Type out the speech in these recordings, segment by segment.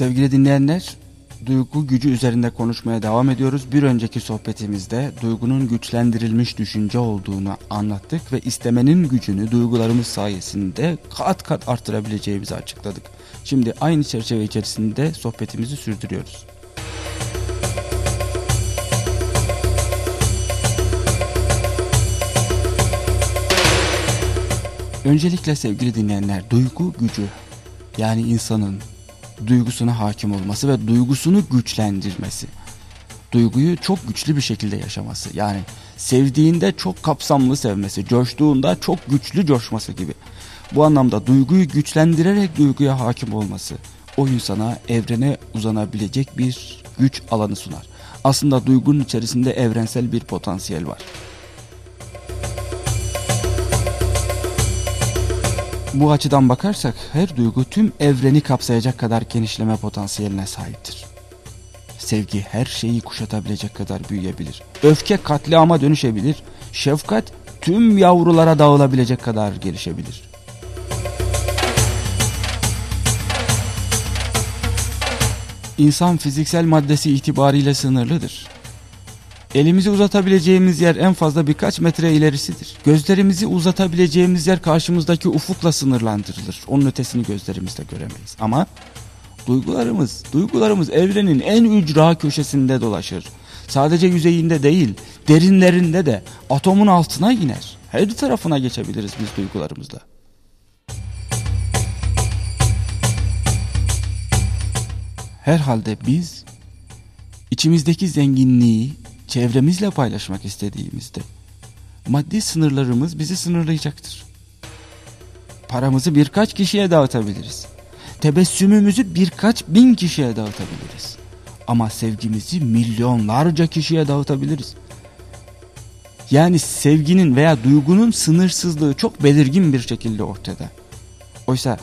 Sevgili dinleyenler, duygu gücü üzerinde konuşmaya devam ediyoruz. Bir önceki sohbetimizde duygunun güçlendirilmiş düşünce olduğunu anlattık ve istemenin gücünü duygularımız sayesinde kat kat arttırabileceğimizi açıkladık. Şimdi aynı çerçeve içerisinde sohbetimizi sürdürüyoruz. Öncelikle sevgili dinleyenler duygu gücü yani insanın duygusuna hakim olması ve duygusunu güçlendirmesi. Duyguyu çok güçlü bir şekilde yaşaması. Yani sevdiğinde çok kapsamlı sevmesi, coştuğunda çok güçlü coşması gibi. Bu anlamda duyguyu güçlendirerek duyguya hakim olması o insana evrene uzanabilecek bir güç alanı sunar. Aslında duygunun içerisinde evrensel bir potansiyel var. Bu açıdan bakarsak her duygu tüm evreni kapsayacak kadar genişleme potansiyeline sahiptir. Sevgi her şeyi kuşatabilecek kadar büyüyebilir. Öfke katliama dönüşebilir. Şefkat tüm yavrulara dağılabilecek kadar gelişebilir. İnsan fiziksel maddesi itibariyle sınırlıdır. Elimizi uzatabileceğimiz yer en fazla birkaç metre ilerisidir. Gözlerimizi uzatabileceğimiz yer karşımızdaki ufukla sınırlandırılır. Onun ötesini gözlerimizle göremeyiz. Ama duygularımız, duygularımız evrenin en ücra köşesinde dolaşır. Sadece yüzeyinde değil, derinlerinde de atomun altına iner. Her tarafına geçebiliriz biz duygularımızla. Herhalde biz içimizdeki zenginliği çevremizle paylaşmak istediğimizde maddi sınırlarımız bizi sınırlayacaktır. Paramızı birkaç kişiye dağıtabiliriz. Tebessümümüzü birkaç bin kişiye dağıtabiliriz. Ama sevgimizi milyonlarca kişiye dağıtabiliriz. Yani sevginin veya duygunun sınırsızlığı çok belirgin bir şekilde ortada. Oysa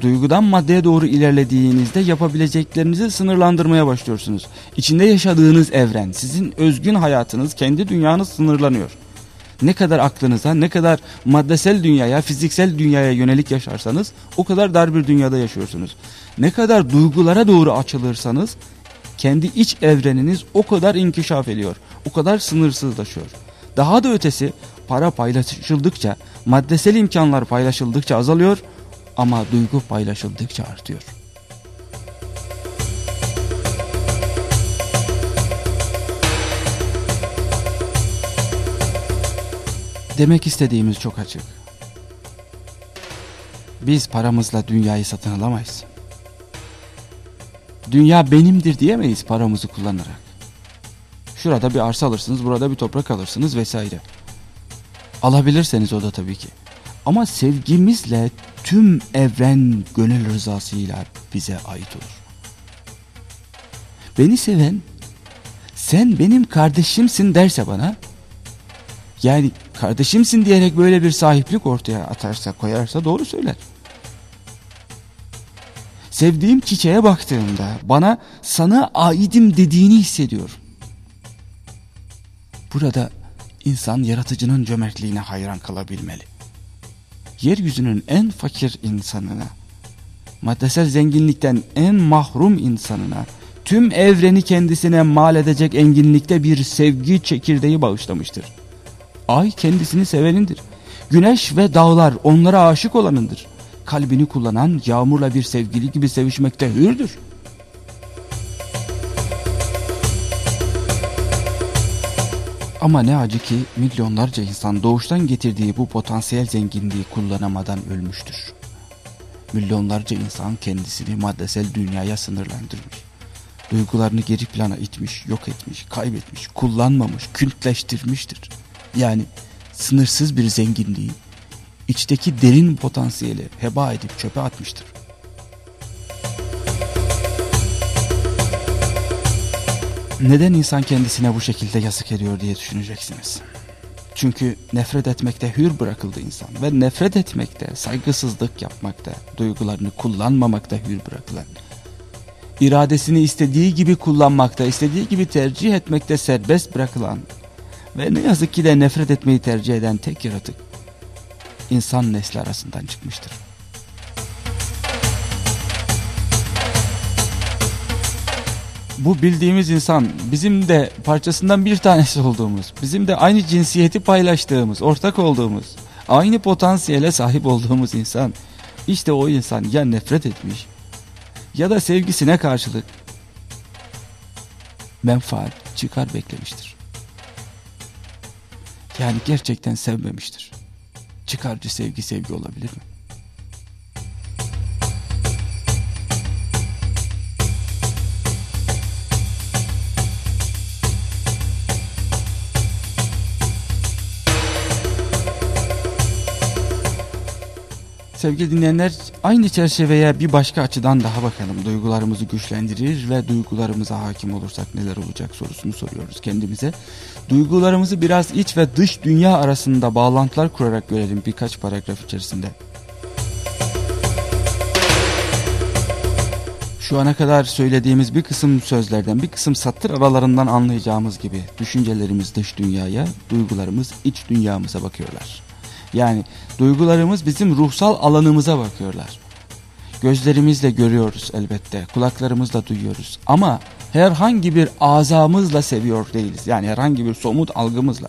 Duygudan maddeye doğru ilerlediğinizde yapabileceklerinizi sınırlandırmaya başlıyorsunuz. İçinde yaşadığınız evren, sizin özgün hayatınız, kendi dünyanız sınırlanıyor. Ne kadar aklınıza, ne kadar maddesel dünyaya, fiziksel dünyaya yönelik yaşarsanız o kadar dar bir dünyada yaşıyorsunuz. Ne kadar duygulara doğru açılırsanız kendi iç evreniniz o kadar inkişaf ediyor. O kadar sınırsızlaşıyor. Daha da ötesi para paylaşıldıkça, maddesel imkanlar paylaşıldıkça azalıyor ama duygu paylaşıldıkça artıyor. Demek istediğimiz çok açık. Biz paramızla dünyayı satın alamayız. Dünya benimdir diyemeyiz paramızı kullanarak. Şurada bir arsa alırsınız, burada bir toprak alırsınız vesaire. Alabilirseniz o da tabii ki. Ama sevgimizle tüm evren gönül rızasıyla bize ait olur. Beni seven sen benim kardeşimsin derse bana yani kardeşimsin diyerek böyle bir sahiplik ortaya atarsa koyarsa doğru söyler. Sevdiğim çiçeğe baktığımda bana sana aidim dediğini hissediyorum. Burada insan yaratıcının cömertliğine hayran kalabilmeli yeryüzünün en fakir insanına, maddesel zenginlikten en mahrum insanına, tüm evreni kendisine mal edecek enginlikte bir sevgi çekirdeği bağışlamıştır. Ay kendisini sevenindir. Güneş ve dağlar onlara aşık olanındır. Kalbini kullanan yağmurla bir sevgili gibi sevişmekte hürdür. Ama ne acı ki milyonlarca insan doğuştan getirdiği bu potansiyel zenginliği kullanamadan ölmüştür. Milyonlarca insan kendisini maddesel dünyaya sınırlandırmış. Duygularını geri plana itmiş, yok etmiş, kaybetmiş, kullanmamış, kültleştirmiştir. Yani sınırsız bir zenginliği, içteki derin potansiyeli heba edip çöpe atmıştır. Neden insan kendisine bu şekilde yazık ediyor diye düşüneceksiniz. Çünkü nefret etmekte hür bırakıldı insan ve nefret etmekte, saygısızlık yapmakta, duygularını kullanmamakta hür bırakılan. İradesini istediği gibi kullanmakta, istediği gibi tercih etmekte serbest bırakılan ve ne yazık ki de nefret etmeyi tercih eden tek yaratık insan nesli arasından çıkmıştır. Bu bildiğimiz insan bizim de parçasından bir tanesi olduğumuz, bizim de aynı cinsiyeti paylaştığımız, ortak olduğumuz, aynı potansiyele sahip olduğumuz insan. İşte o insan ya nefret etmiş ya da sevgisine karşılık menfaat, çıkar beklemiştir. Yani gerçekten sevmemiştir. Çıkarcı sevgi sevgi olabilir mi? Sevgili dinleyenler aynı çerçeveye bir başka açıdan daha bakalım. Duygularımızı güçlendirir ve duygularımıza hakim olursak neler olacak sorusunu soruyoruz kendimize. Duygularımızı biraz iç ve dış dünya arasında bağlantılar kurarak görelim birkaç paragraf içerisinde. Şu ana kadar söylediğimiz bir kısım sözlerden, bir kısım satır aralarından anlayacağımız gibi düşüncelerimiz dış dünyaya, duygularımız iç dünyamıza bakıyorlar. Yani duygularımız bizim ruhsal alanımıza bakıyorlar. Gözlerimizle görüyoruz elbette, kulaklarımızla duyuyoruz ama herhangi bir azamızla seviyor değiliz. Yani herhangi bir somut algımızla,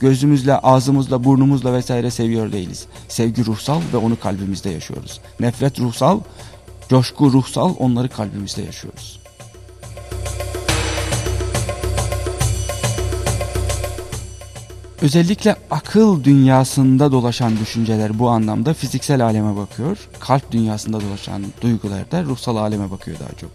gözümüzle, ağzımızla, burnumuzla vesaire seviyor değiliz. Sevgi ruhsal ve onu kalbimizde yaşıyoruz. Nefret ruhsal, coşku ruhsal onları kalbimizde yaşıyoruz. Özellikle akıl dünyasında dolaşan düşünceler bu anlamda fiziksel aleme bakıyor. Kalp dünyasında dolaşan duygular da ruhsal aleme bakıyor daha çok.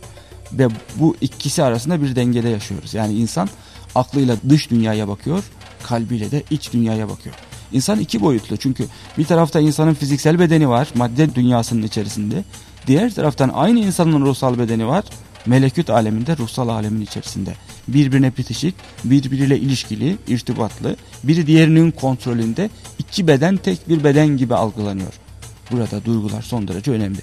Ve bu ikisi arasında bir dengede yaşıyoruz. Yani insan aklıyla dış dünyaya bakıyor, kalbiyle de iç dünyaya bakıyor. İnsan iki boyutlu çünkü bir tarafta insanın fiziksel bedeni var, madde dünyasının içerisinde. Diğer taraftan aynı insanın ruhsal bedeni var, melekut aleminde, ruhsal alemin içerisinde birbirine bitişik, birbiriyle ilişkili, irtibatlı, biri diğerinin kontrolünde iki beden tek bir beden gibi algılanıyor. Burada duygular son derece önemli.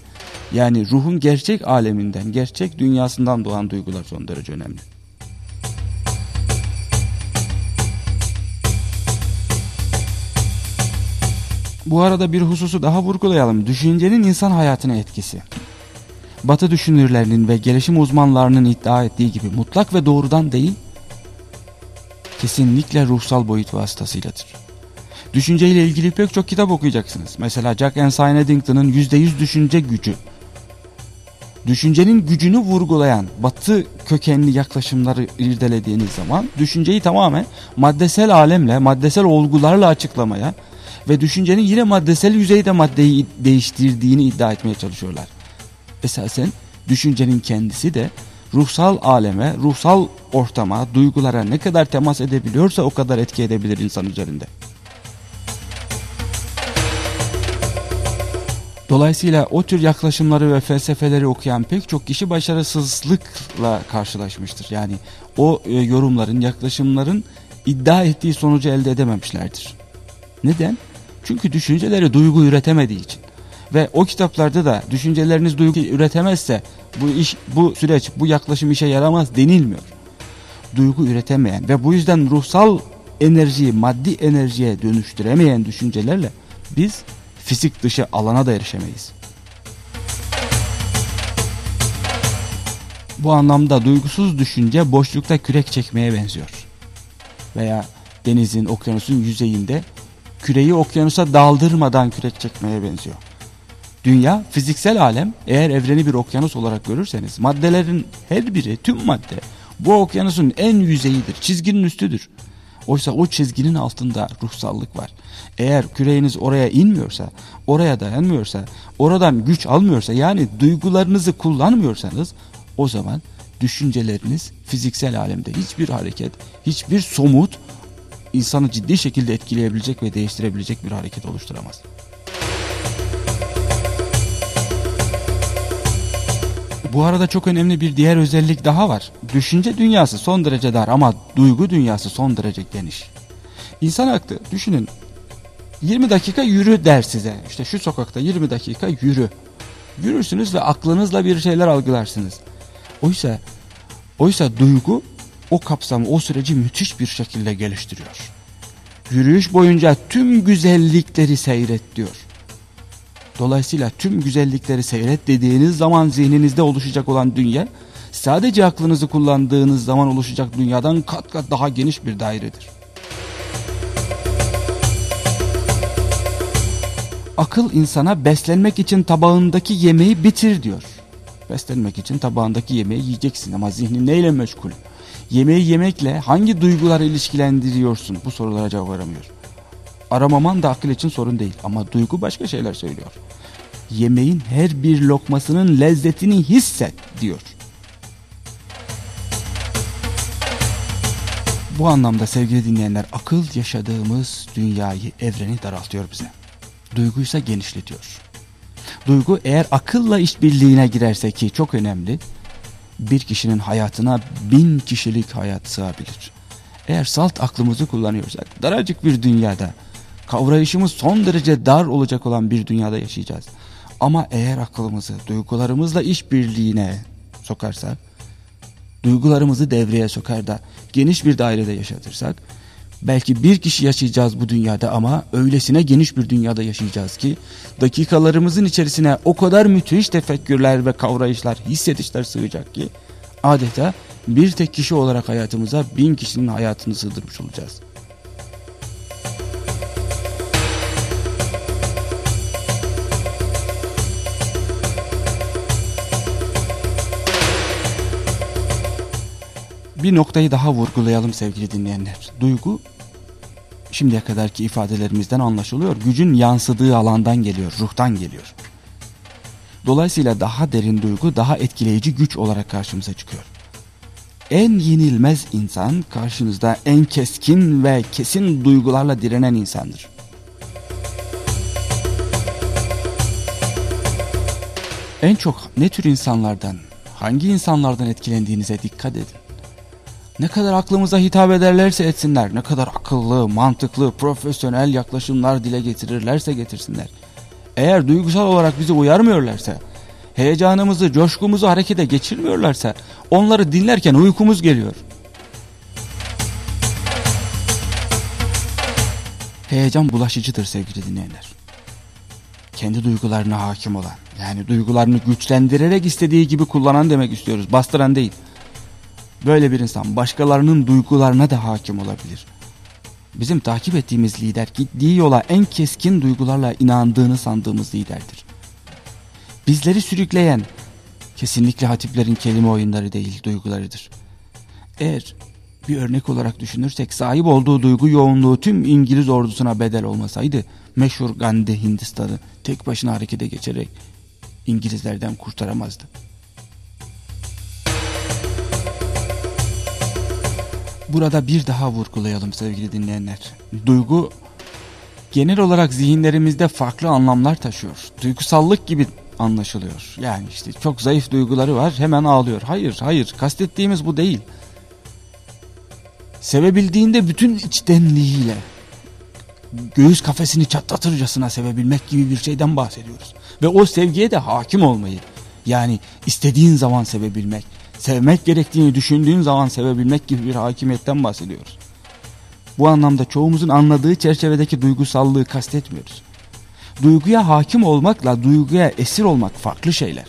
Yani ruhun gerçek aleminden, gerçek dünyasından doğan duygular son derece önemli. Bu arada bir hususu daha vurgulayalım. Düşüncenin insan hayatına etkisi. Batı düşünürlerinin ve gelişim uzmanlarının iddia ettiği gibi mutlak ve doğrudan değil, kesinlikle ruhsal boyut vasıtasıyladır. Düşünceyle ilgili pek çok kitap okuyacaksınız. Mesela Jack and Sion Eddington'ın %100 düşünce gücü. Düşüncenin gücünü vurgulayan batı kökenli yaklaşımları irdelediğiniz zaman düşünceyi tamamen maddesel alemle, maddesel olgularla açıklamaya ve düşüncenin yine maddesel yüzeyde maddeyi değiştirdiğini iddia etmeye çalışıyorlar esasen düşüncenin kendisi de ruhsal aleme, ruhsal ortama, duygulara ne kadar temas edebiliyorsa o kadar etki edebilir insan üzerinde. Dolayısıyla o tür yaklaşımları ve felsefeleri okuyan pek çok kişi başarısızlıkla karşılaşmıştır. Yani o e, yorumların, yaklaşımların iddia ettiği sonucu elde edememişlerdir. Neden? Çünkü düşünceleri duygu üretemediği için. Ve o kitaplarda da düşünceleriniz duygu üretemezse bu iş, bu süreç, bu yaklaşım işe yaramaz denilmiyor. Duygu üretemeyen ve bu yüzden ruhsal enerjiyi maddi enerjiye dönüştüremeyen düşüncelerle biz fizik dışı alana da erişemeyiz. Bu anlamda duygusuz düşünce boşlukta kürek çekmeye benziyor. Veya denizin, okyanusun yüzeyinde küreyi okyanusa daldırmadan kürek çekmeye benziyor. Dünya, fiziksel alem eğer evreni bir okyanus olarak görürseniz maddelerin her biri, tüm madde bu okyanusun en yüzeyidir, çizginin üstüdür. Oysa o çizginin altında ruhsallık var. Eğer küreğiniz oraya inmiyorsa, oraya dayanmıyorsa, oradan güç almıyorsa yani duygularınızı kullanmıyorsanız o zaman düşünceleriniz fiziksel alemde hiçbir hareket, hiçbir somut insanı ciddi şekilde etkileyebilecek ve değiştirebilecek bir hareket oluşturamaz. Bu arada çok önemli bir diğer özellik daha var. Düşünce dünyası son derece dar ama duygu dünyası son derece geniş. İnsan aklı düşünün 20 dakika yürü der size. İşte şu sokakta 20 dakika yürü. Yürürsünüz ve aklınızla bir şeyler algılarsınız. Oysa oysa duygu o kapsamı, o süreci müthiş bir şekilde geliştiriyor. Yürüyüş boyunca tüm güzellikleri seyret diyor. Dolayısıyla tüm güzellikleri seyret dediğiniz zaman zihninizde oluşacak olan dünya sadece aklınızı kullandığınız zaman oluşacak dünyadan kat kat daha geniş bir dairedir. Akıl insana beslenmek için tabağındaki yemeği bitir diyor. Beslenmek için tabağındaki yemeği yiyeceksin ama zihnin neyle meşgul? Yemeği yemekle hangi duyguları ilişkilendiriyorsun? Bu sorulara cevap aramıyor. Aramaman da akıl için sorun değil ama duygu başka şeyler söylüyor. Yemeğin her bir lokmasının lezzetini hisset diyor. Bu anlamda sevgili dinleyenler akıl yaşadığımız dünyayı, evreni daraltıyor bize. Duyguysa genişletiyor. Duygu eğer akılla işbirliğine girerse ki çok önemli, bir kişinin hayatına bin kişilik hayat sığabilir. Eğer salt aklımızı kullanıyorsak daracık bir dünyada, kavrayışımız son derece dar olacak olan bir dünyada yaşayacağız. Ama eğer aklımızı duygularımızla işbirliğine sokarsak, duygularımızı devreye sokar da geniş bir dairede yaşatırsak, Belki bir kişi yaşayacağız bu dünyada ama öylesine geniş bir dünyada yaşayacağız ki dakikalarımızın içerisine o kadar müthiş tefekkürler ve kavrayışlar, hissedişler sığacak ki adeta bir tek kişi olarak hayatımıza bin kişinin hayatını sığdırmış olacağız. Bir noktayı daha vurgulayalım sevgili dinleyenler. Duygu şimdiye kadarki ifadelerimizden anlaşılıyor. Gücün yansıdığı alandan geliyor, ruhtan geliyor. Dolayısıyla daha derin duygu, daha etkileyici güç olarak karşımıza çıkıyor. En yenilmez insan karşınızda en keskin ve kesin duygularla direnen insandır. En çok ne tür insanlardan, hangi insanlardan etkilendiğinize dikkat edin. Ne kadar aklımıza hitap ederlerse etsinler, ne kadar akıllı, mantıklı, profesyonel yaklaşımlar dile getirirlerse getirsinler. Eğer duygusal olarak bizi uyarmıyorlarsa, heyecanımızı, coşkumuzu harekete geçirmiyorlarsa, onları dinlerken uykumuz geliyor. Heyecan bulaşıcıdır sevgili dinleyenler. Kendi duygularına hakim olan, yani duygularını güçlendirerek istediği gibi kullanan demek istiyoruz, bastıran değil. Böyle bir insan başkalarının duygularına da hakim olabilir. Bizim takip ettiğimiz lider gittiği yola en keskin duygularla inandığını sandığımız liderdir. Bizleri sürükleyen kesinlikle hatiplerin kelime oyunları değil duygularıdır. Eğer bir örnek olarak düşünürsek sahip olduğu duygu yoğunluğu tüm İngiliz ordusuna bedel olmasaydı meşhur Gandhi Hindistan'ı tek başına harekete geçerek İngilizlerden kurtaramazdı. Burada bir daha vurgulayalım sevgili dinleyenler. Duygu genel olarak zihinlerimizde farklı anlamlar taşıyor. Duygusallık gibi anlaşılıyor. Yani işte çok zayıf duyguları var hemen ağlıyor. Hayır hayır kastettiğimiz bu değil. Sevebildiğinde bütün içtenliğiyle göğüs kafesini çatlatırcasına sevebilmek gibi bir şeyden bahsediyoruz. Ve o sevgiye de hakim olmayı yani istediğin zaman sevebilmek sevmek gerektiğini düşündüğün zaman sevebilmek gibi bir hakimiyetten bahsediyoruz. Bu anlamda çoğumuzun anladığı çerçevedeki duygusallığı kastetmiyoruz. Duyguya hakim olmakla duyguya esir olmak farklı şeyler.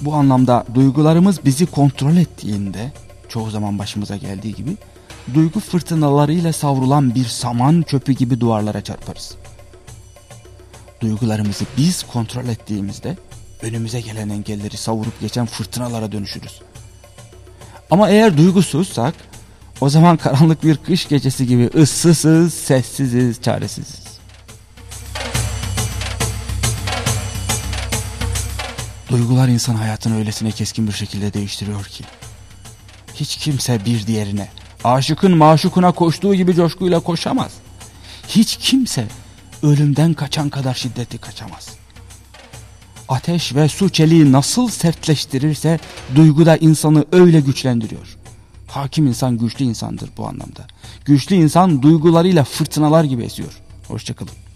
Bu anlamda duygularımız bizi kontrol ettiğinde çoğu zaman başımıza geldiği gibi duygu fırtınalarıyla savrulan bir saman çöpü gibi duvarlara çarparız duygularımızı biz kontrol ettiğimizde önümüze gelen engelleri savurup geçen fırtınalara dönüşürüz. Ama eğer duygusuzsak o zaman karanlık bir kış gecesi gibi ıssızız, sessiziz, çaresiziz. Duygular insan hayatını öylesine keskin bir şekilde değiştiriyor ki. Hiç kimse bir diğerine, aşıkın maşukuna koştuğu gibi coşkuyla koşamaz. Hiç kimse ölümden kaçan kadar şiddetli kaçamaz. Ateş ve su çeliği nasıl sertleştirirse duyguda insanı öyle güçlendiriyor. Hakim insan güçlü insandır bu anlamda. Güçlü insan duygularıyla fırtınalar gibi esiyor. Hoşçakalın.